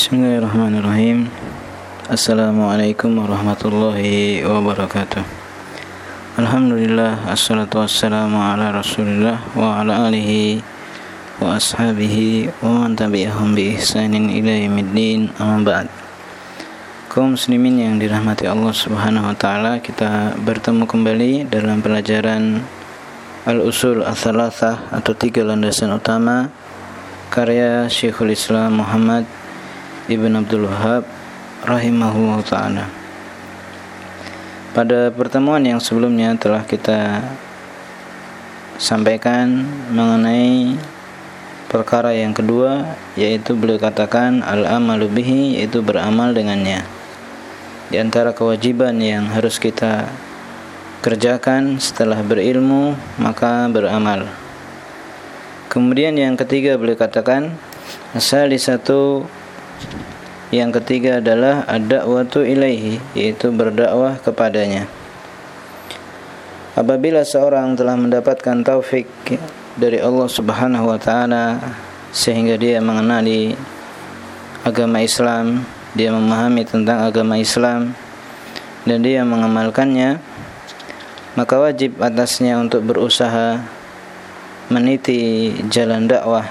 Bismillahirrahmanirrahim. Assalamualaikum warahmatullahi wabarakatuh. Alhamdulillah Assalatu wassalamu ala rasulillah Wa ala alihi Wa ashabihi Wa man tabi'ahum bi ihsanin ila yamiddin Amma ba'd. Kaum muslimin yang dirahmati Allah subhanahu wa ta'ala Kita bertemu kembali dalam pelajaran Al-Usul Al-Thalathah Atau tiga landasan utama Karya Syekhul Islam Muhammad Ibn Abdul Wahab rahimahullah taala. Pada pertemuan yang sebelumnya telah kita sampaikan mengenai perkara yang kedua yaitu beliau katakan al-amalu bihi yaitu beramal dengannya. Di antara kewajiban yang harus kita kerjakan setelah berilmu maka beramal. Kemudian yang ketiga beliau katakan asal satu yang ketiga adalah ada waktu ilaihi yaitu berdakwah kepadanya. Apabila seorang telah mendapatkan taufik dari Allah Subhanahu wa taala sehingga dia mengenali agama Islam, dia memahami tentang agama Islam dan dia mengamalkannya, maka wajib atasnya untuk berusaha meniti jalan dakwah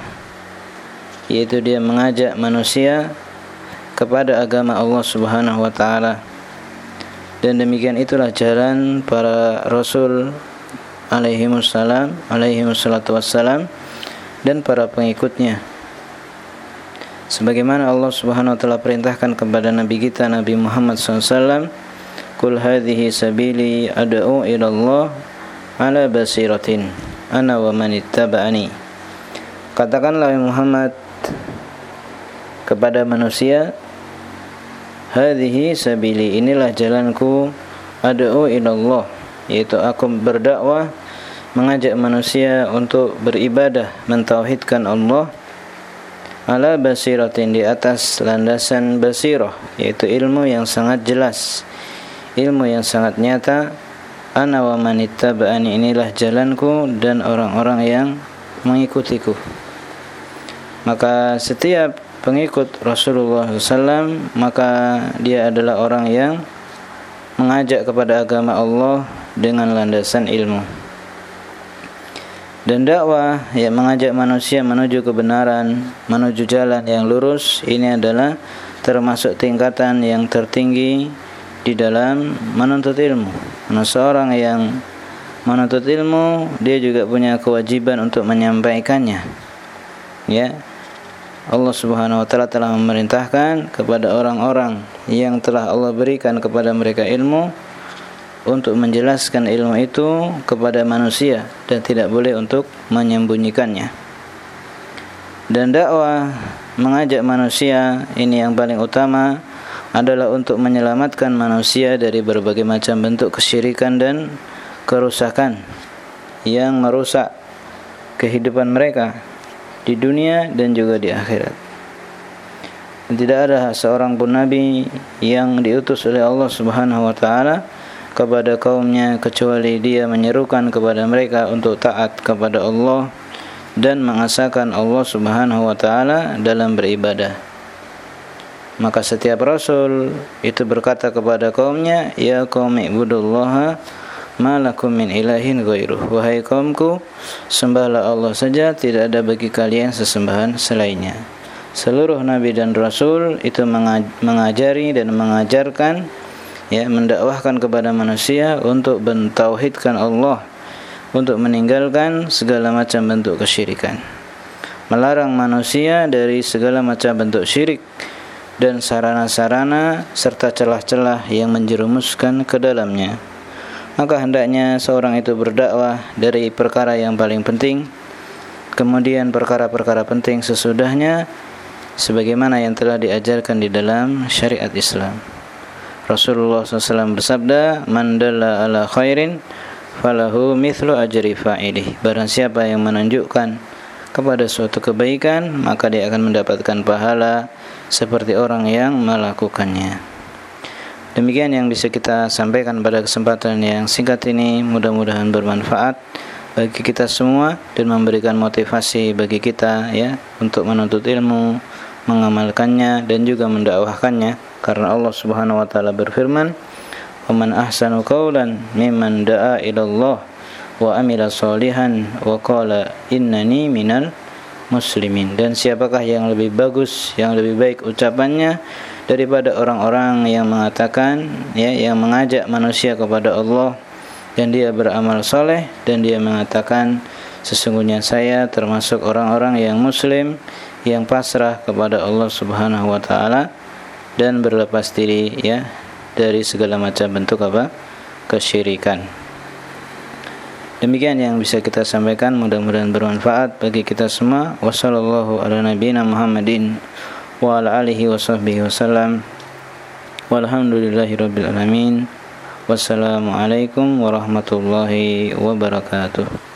yaitu dia mengajak manusia kepada agama Allah Subhanahu wa taala. Dan demikian itulah jalan para rasul alaihi wassalam, alaihi wassalatu wassalam dan para pengikutnya. Sebagaimana Allah Subhanahu wa taala perintahkan kepada nabi kita Nabi Muhammad SAW, "Qul hadhihi sabili ad'u ila Allah ala basiratin ana wa man ittaba'ani." Katakanlah Muhammad kepada manusia hadhihi sabili inilah jalanku. Ad'u ilallah yaitu aku berdakwah mengajak manusia untuk beribadah mentauhidkan Allah. Ala basiratin di atas landasan basirah yaitu ilmu yang sangat jelas ilmu yang sangat nyata. Ana wa manittaba'ani inilah jalanku dan orang-orang yang mengikutiku. Maka setiap pengikut Rasulullah SAW maka dia adalah orang yang mengajak kepada agama Allah dengan landasan ilmu. Dan dakwah yang mengajak manusia menuju kebenaran menuju jalan yang lurus ini adalah termasuk tingkatan yang tertinggi di dalam menuntut ilmu. Nah, seorang yang menuntut ilmu dia juga punya kewajiban untuk menyampaikannya ya Allah Subhanahu wa taala telah memerintahkan kepada orang-orang yang telah Allah berikan kepada mereka ilmu untuk menjelaskan ilmu itu kepada manusia dan tidak boleh untuk menyembunyikannya. Dan dakwah mengajak manusia ini yang paling utama adalah untuk menyelamatkan manusia dari berbagai macam bentuk kesyirikan dan kerusakan yang merusak kehidupan mereka di dunia dan juga di akhirat. Dan tidak ada seorang pun nabi yang diutus oleh Allah Subhanahu wa taala kepada kaumnya kecuali dia menyerukan kepada mereka untuk taat kepada Allah dan mengasahkan Allah Subhanahu wa taala dalam beribadah. Maka setiap rasul itu berkata kepada kaumnya, "Ya qaumi ibudullaha malakum min ilahin ghairuh. Wahai kaumku sembahlah Allah saja tidak ada bagi kalian sesembahan selainnya. Seluruh nabi dan rasul itu mengajari dan mengajarkan ya mendakwahkan kepada manusia untuk mentauhidkan Allah untuk meninggalkan segala macam bentuk kesyirikan. Melarang manusia dari segala macam bentuk syirik dan sarana-sarana serta celah-celah yang menjerumuskan ke dalamnya maka hendaknya seorang itu berdakwah dari perkara yang paling penting kemudian perkara-perkara penting sesudahnya sebagaimana yang telah diajarkan di dalam syariat Islam. Rasulullah SAW bersabda man dalla ala khairin falahu mithlu ajri fa'ilih. Barang siapa yang menunjukkan kepada suatu kebaikan maka dia akan mendapatkan pahala seperti orang yang melakukannya Demikian yang bisa kita sampaikan pada kesempatan yang singkat ini. Mudah-mudahan bermanfaat bagi kita semua dan memberikan motivasi bagi kita ya untuk menuntut ilmu, mengamalkannya dan juga mendakwahkannya. Karena Allah Subhanahu wa taala berfirman "Waman ahsanu qawlan mimman da'a ila Allah wa amila salihan wa qala innani minal muslimin." Dan siapakah yang lebih bagus, yang lebih baik ucapannya daripada orang-orang yang mengatakan ya yang mengajak manusia kepada Allah dan dia beramal soleh dan dia mengatakan sesungguhnya saya termasuk orang-orang yang muslim yang pasrah kepada Allah Subhanahu wa taala dan berlepas diri ya dari segala macam bentuk apa kesyirikan. Demikian yang bisa kita sampaikan mudah-mudahan bermanfaat bagi kita semua. Wassallallahu ala Muhammadin wa ala alihi wasallam. Walhamdulillahirabbil alamin. Wassalamualaikum warahmatullahi wabarakatuh.